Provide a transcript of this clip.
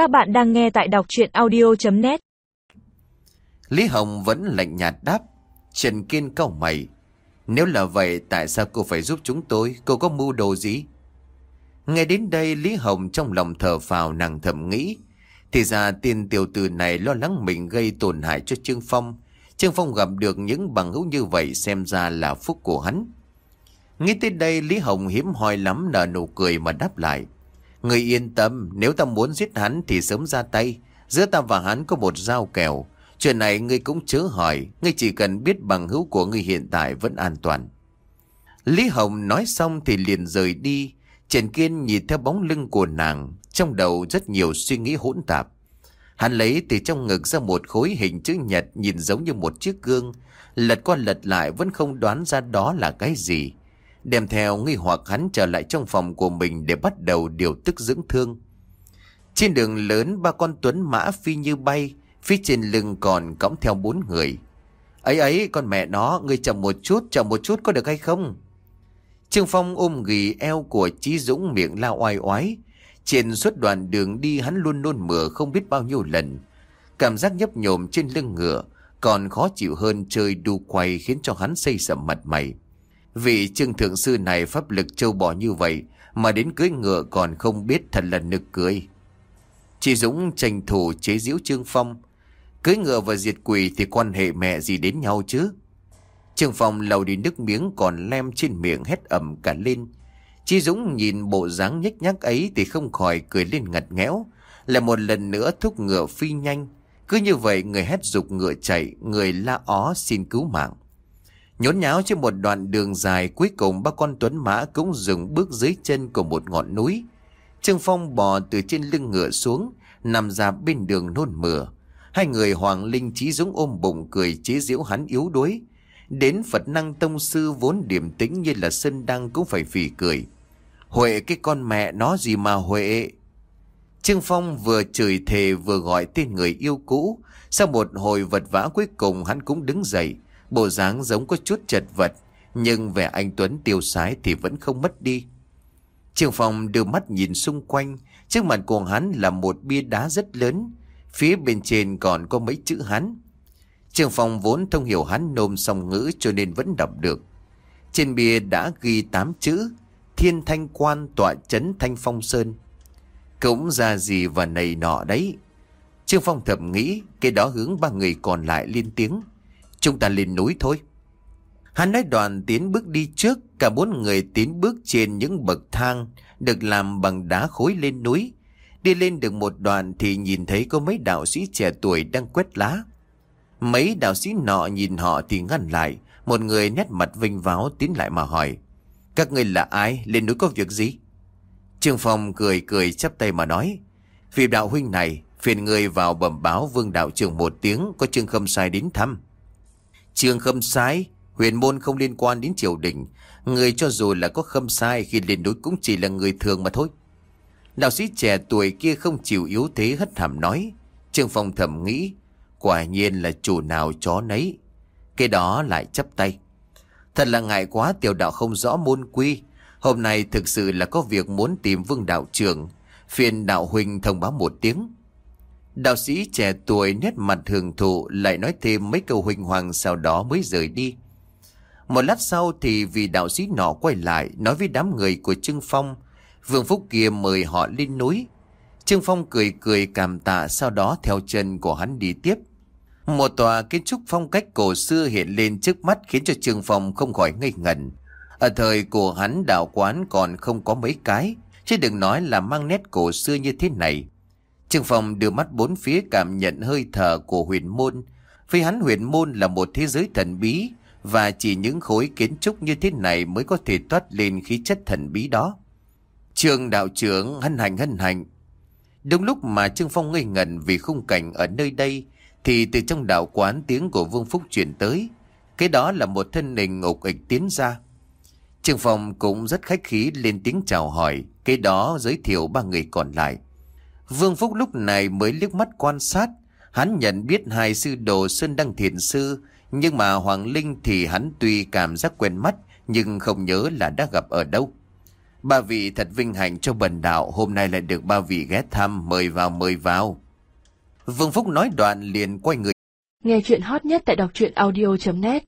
Các bạn đang nghe tại đọc chuyện audio.net Lý Hồng vẫn lạnh nhạt đáp. Trần Kiên cau mày. Nếu là vậy, tại sao cô phải giúp chúng tôi? Cô có mưu đồ gì? Nghe đến đây, Lý Hồng trong lòng thở phào, nàng thầm nghĩ. Thì ra tiên tiểu tử này lo lắng mình gây tổn hại cho Trương Phong. Trương Phong gặp được những bằng hữu như vậy xem ra là phúc của hắn. Nghĩ tới đây, Lý Hồng hiếm hoi lắm nở nụ cười mà đáp lại. Người yên tâm, nếu ta muốn giết hắn thì sớm ra tay. Giữa ta và hắn có một dao kèo. Chuyện này ngươi cũng chớ hỏi, ngươi chỉ cần biết bằng hữu của ngươi hiện tại vẫn an toàn. Lý Hồng nói xong thì liền rời đi. Trần Kiên nhìn theo bóng lưng của nàng, trong đầu rất nhiều suy nghĩ hỗn tạp. Hắn lấy từ trong ngực ra một khối hình chữ nhật nhìn giống như một chiếc gương, lật qua lật lại vẫn không đoán ra đó là cái gì. Đem theo nghi hoặc hắn trở lại trong phòng của mình để bắt đầu điều tức dưỡng thương. Trên đường lớn ba con tuấn mã phi như bay, phía trên lưng còn cõng theo bốn người. Ấy ấy con mẹ nó, ngươi chậm một chút, chậm một chút có được hay không? Trương Phong ôm ghì eo của Chí Dũng miệng lao oai oái. Trên suốt đoạn đường đi hắn luôn nôn mửa không biết bao nhiêu lần. Cảm giác nhấp nhổm trên lưng ngựa còn khó chịu hơn chơi đu quay khiến cho hắn xây sầm mặt mày. Vị trương thượng sư này pháp lực châu bò như vậy mà đến cưới ngựa còn không biết thật là nực cười. Chị Dũng tranh thủ chế giễu Trương Phong. Cưới ngựa và diệt quỷ thì quan hệ mẹ gì đến nhau chứ? Trương Phong lầu đi nước miếng còn lem trên miệng hét ẩm cả lên. Chi Dũng nhìn bộ dáng nhếch nhác ấy thì không khỏi cười lên ngặt nghẽo. Lại một lần nữa thúc ngựa phi nhanh. Cứ như vậy người hét dục ngựa chạy, người la ó xin cứu mạng. Nhốn nháo trên một đoạn đường dài cuối cùng ba con tuấn mã cũng dừng bước dưới chân của một ngọn núi. Trương Phong bò từ trên lưng ngựa xuống, nằm ra bên đường nôn mửa. Hai người Hoàng Linh Trí Dũng ôm bụng cười chế giễu hắn yếu đuối. Đến Phật năng tông sư vốn điềm tĩnh như là sân đăng cũng phải phì cười. Huệ cái con mẹ nó gì mà Huệ. Trương Phong vừa chửi thề vừa gọi tên người yêu cũ. Sau một hồi vật vã cuối cùng hắn cũng đứng dậy. Bộ dáng giống có chút chật vật. Nhưng vẻ anh Tuấn tiêu sái thì vẫn không mất đi. Trương Phong đưa mắt nhìn xung quanh. Trước mặt của hắn là một bia đá rất lớn. Phía bên trên còn có mấy chữ hắn. Trương Phong vốn thông hiểu hắn nôm song ngữ cho nên vẫn đọc được. Trên bia đã ghi 8 chữ, Thiên Thanh Quan tọa chấn Thanh Phong Sơn. Cũng ra gì và này nọ đấy. Trương Phong thầm nghĩ cái đó hướng ba người còn lại lên tiếng. Chúng ta lên núi thôi. Hắn nói đoàn tiến bước đi trước, cả bốn người tiến bước trên những bậc thang được làm bằng đá khối lên núi. Đi lên được một đoạn thì nhìn thấy có mấy đạo sĩ trẻ tuổi đang quét lá. Mấy đạo sĩ nọ nhìn họ thì ngăn lại, một người nét mặt vinh váo tiến lại mà hỏi. Các người là ai, lên núi có việc gì? Trương Phong cười cười chắp tay mà nói. Vì đạo huynh này, phiền người vào bẩm báo vương đạo trưởng một tiếng có Trương Khâm Sai đến thăm. Trương Khâm Sai, huyền môn không liên quan đến triều đình. Người cho dù là có Khâm Sai khi lên núi cũng chỉ là người thường mà thôi. Đạo sĩ trẻ tuổi kia không chịu yếu thế hất hàm nói. Trương Phong thầm nghĩ, quả nhiên là chủ nào chó nấy. Cái đó lại chấp tay. Thật là ngại quá tiểu đạo không rõ môn quy. Hôm nay thực sự là có việc muốn tìm vương đạo trưởng. Phiền đạo huynh thông báo một tiếng. Đạo sĩ trẻ tuổi nét mặt hưởng thụ lại nói thêm mấy câu huynh hoàng sau đó mới rời đi. Một lát sau thì vì đạo sĩ nọ quay lại nói với đám người của Trương Phong. Vương Phúc kia mời họ lên núi. Trương Phong cười cười cảm tạ sau đó theo chân của hắn đi tiếp. Một tòa kiến trúc phong cách cổ xưa hiện lên trước mắt khiến cho Trương Phong không khỏi ngây ngẩn. Ở thời của hắn đạo quán còn không có mấy cái, chứ đừng nói là mang nét cổ xưa như thế này. Trương Phong đưa mắt bốn phía cảm nhận hơi thở của huyền môn. Vì hắn huyền môn là một thế giới thần bí, và chỉ những khối kiến trúc như thế này mới có thể toát lên khí chất thần bí đó. Trường đạo trưởng hân hành hân hành. Đúng lúc mà Trương Phong ngây ngẩn vì khung cảnh ở nơi đây, thì từ trong đạo quán tiếng của Vương Phúc chuyển tới. Cái đó là một thân hình ngục ịch tiến ra. Trương Phong cũng rất khách khí lên tiếng chào hỏi, cái đó giới thiệu ba người còn lại. Vương Phúc lúc này mới liếc mắt quan sát, hắn nhận biết hai sư đồ Sơn Đăng Thiền Sư, nhưng mà Hoàng Linh thì hắn tuy cảm giác quen mắt, nhưng không nhớ là đã gặp ở đâu. Ba vị thật vinh hạnh cho bần đạo Hôm nay lại được ba vị ghé thăm Mời vào mời vào. Vương Phúc nói đoạn liền quay người. Nghe chuyện hot nhất tại đọc truyện audio.net